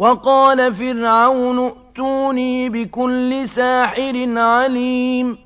وقال فرعون ائتوني بكل ساحر عليم